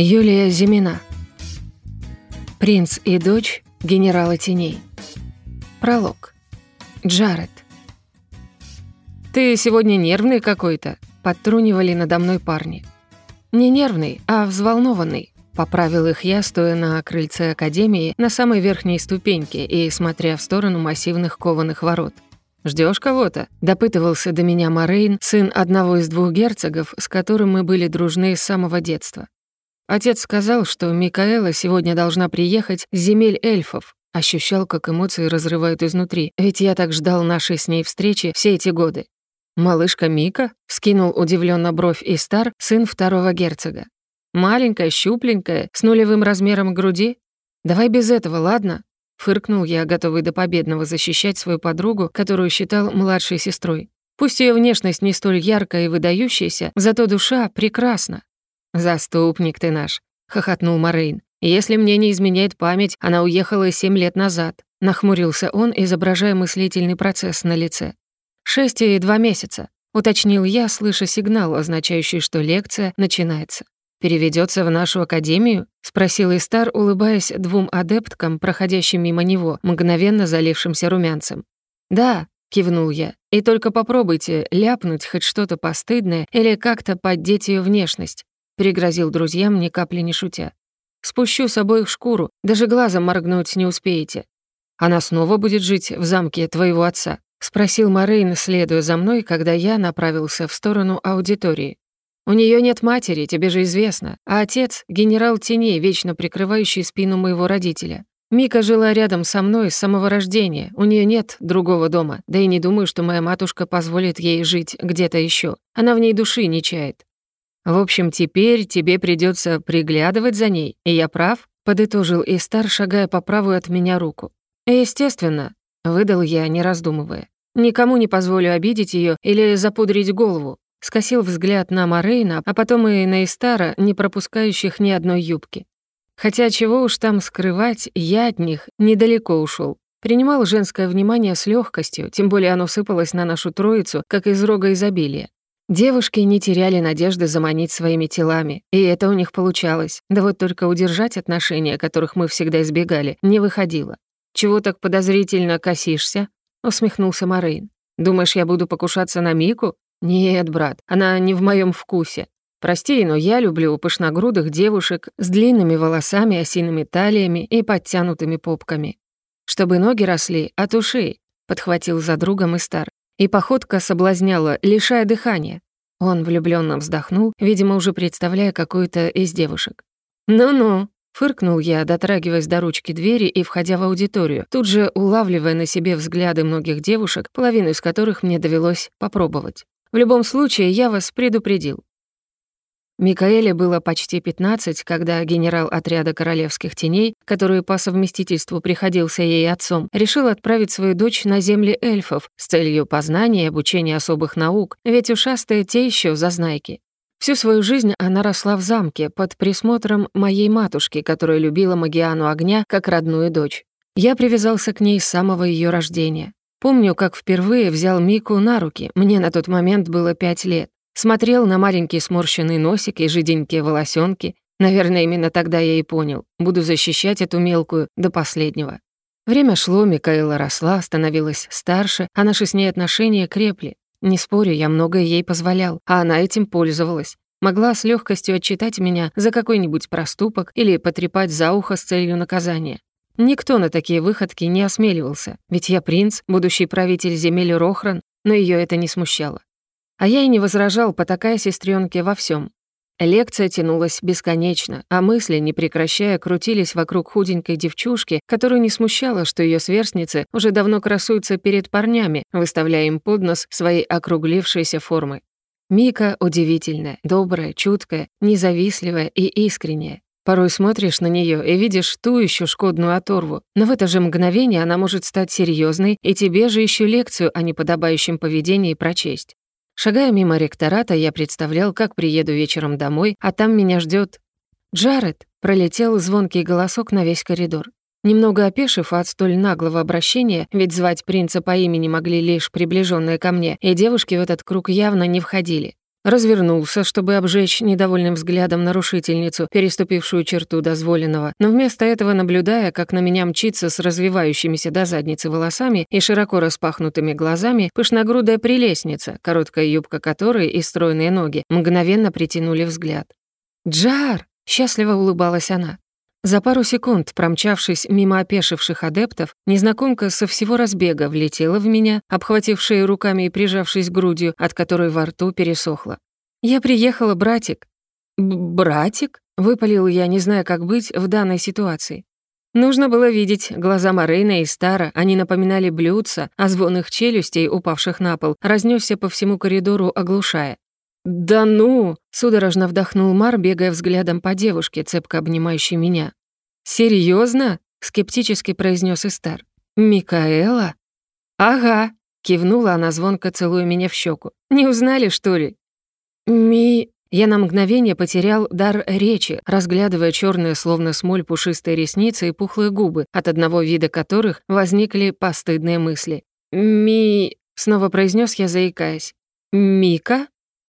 Юлия Зимина. Принц и дочь генерала теней. Пролог. Джаред. «Ты сегодня нервный какой-то», — подтрунивали надо мной парни. «Не нервный, а взволнованный», — поправил их я, стоя на крыльце Академии на самой верхней ступеньке и смотря в сторону массивных кованых ворот. Ждешь кого-то?» — допытывался до меня Морейн, сын одного из двух герцогов, с которым мы были дружны с самого детства. Отец сказал, что Микаэла сегодня должна приехать с земель эльфов. Ощущал, как эмоции разрывают изнутри, ведь я так ждал нашей с ней встречи все эти годы. «Малышка Мика?» — вскинул удивленно бровь Истар, сын второго герцога. «Маленькая, щупленькая, с нулевым размером груди? Давай без этого, ладно?» Фыркнул я, готовый до победного защищать свою подругу, которую считал младшей сестрой. Пусть ее внешность не столь яркая и выдающаяся, зато душа прекрасна. «Заступник ты наш», — хохотнул Морейн. «Если мне не изменяет память, она уехала семь лет назад», — нахмурился он, изображая мыслительный процесс на лице. «Шесть и два месяца», — уточнил я, слыша сигнал, означающий, что лекция начинается. «Переведётся в нашу академию?» — спросил Истар, улыбаясь двум адепткам, проходящим мимо него, мгновенно залившимся румянцем. «Да», — кивнул я, — «и только попробуйте ляпнуть хоть что-то постыдное или как-то поддеть её внешность пригрозил друзьям, ни капли не шутя. «Спущу с обоих шкуру, даже глазом моргнуть не успеете. Она снова будет жить в замке твоего отца?» — спросил Морейн, следуя за мной, когда я направился в сторону аудитории. «У нее нет матери, тебе же известно, а отец — генерал теней, вечно прикрывающий спину моего родителя. Мика жила рядом со мной с самого рождения, у нее нет другого дома, да и не думаю, что моя матушка позволит ей жить где-то еще. Она в ней души не чает. В общем, теперь тебе придется приглядывать за ней, и я прав?» — подытожил Истар, шагая по правую от меня руку. «Естественно», — выдал я, не раздумывая. «Никому не позволю обидеть ее или запудрить голову». Скосил взгляд на Морейна, а потом и на Истара, не пропускающих ни одной юбки. Хотя чего уж там скрывать, я от них недалеко ушел. Принимал женское внимание с легкостью, тем более оно сыпалось на нашу троицу, как из рога изобилия. Девушки не теряли надежды заманить своими телами, и это у них получалось. Да вот только удержать отношения, которых мы всегда избегали, не выходило. «Чего так подозрительно косишься?» — усмехнулся Морейн. «Думаешь, я буду покушаться на Мику? Нет, брат, она не в моем вкусе. Прости, но я люблю пышногрудых девушек с длинными волосами, осиными талиями и подтянутыми попками. Чтобы ноги росли от ушей», — подхватил за другом и стар и походка соблазняла, лишая дыхания. Он влюбленно вздохнул, видимо, уже представляя какую-то из девушек. «Ну-ну», — фыркнул я, дотрагиваясь до ручки двери и входя в аудиторию, тут же улавливая на себе взгляды многих девушек, половину из которых мне довелось попробовать. В любом случае, я вас предупредил. Микаэле было почти 15, когда генерал отряда королевских теней, который по совместительству приходился ей отцом, решил отправить свою дочь на земли эльфов с целью познания и обучения особых наук, ведь ушастые те еще зазнайки. Всю свою жизнь она росла в замке под присмотром моей матушки, которая любила Магиану огня как родную дочь. Я привязался к ней с самого ее рождения. Помню, как впервые взял Мику на руки, мне на тот момент было пять лет. Смотрел на маленький сморщенный носик и жиденькие волосенки. Наверное, именно тогда я и понял. Буду защищать эту мелкую до последнего. Время шло, Микаэла росла, становилась старше, а наши с ней отношения крепли. Не спорю, я многое ей позволял, а она этим пользовалась. Могла с легкостью отчитать меня за какой-нибудь проступок или потрепать за ухо с целью наказания. Никто на такие выходки не осмеливался, ведь я принц, будущий правитель земель Рохран, но ее это не смущало. А я и не возражал, потакая сестренке во всем. Лекция тянулась бесконечно, а мысли, не прекращая, крутились вокруг худенькой девчушки, которую не смущало, что ее сверстницы уже давно красуются перед парнями, выставляя им под нос свои округлившиеся формы. Мика удивительная, добрая, чуткая, независливая и искренняя. Порой смотришь на нее и видишь ту еще шкодную оторву, но в это же мгновение она может стать серьезной и тебе же еще лекцию о неподобающем поведении прочесть. Шагая мимо ректората, я представлял, как приеду вечером домой, а там меня ждет «Джаред!» — пролетел звонкий голосок на весь коридор. Немного опешив от столь наглого обращения, ведь звать принца по имени могли лишь приближенные ко мне, и девушки в этот круг явно не входили. Развернулся, чтобы обжечь недовольным взглядом нарушительницу, переступившую черту дозволенного, но вместо этого, наблюдая, как на меня мчится с развивающимися до задницы волосами и широко распахнутыми глазами пышногрудая прелестница, короткая юбка которой и стройные ноги мгновенно притянули взгляд. «Джар!» — счастливо улыбалась она. За пару секунд, промчавшись мимо опешивших адептов, незнакомка со всего разбега влетела в меня, обхватив шею руками и прижавшись грудью, от которой во рту пересохло. «Я приехала, братик». «Братик?» — выпалил я, не зная, как быть в данной ситуации. Нужно было видеть глаза Морейна и Стара, они напоминали блюдца, а звон их челюстей, упавших на пол, разнесся по всему коридору, оглушая. «Да ну!» — судорожно вдохнул Мар, бегая взглядом по девушке, цепко обнимающей меня. «Серьёзно?» — скептически произнёс Истар. «Микаэла?» «Ага», — кивнула она, звонко целуя меня в щеку. «Не узнали, что ли?» «Ми...» Я на мгновение потерял дар речи, разглядывая черные, словно смоль, пушистые ресницы и пухлые губы, от одного вида которых возникли постыдные мысли. «Ми...» — снова произнёс я, заикаясь. «Мика?»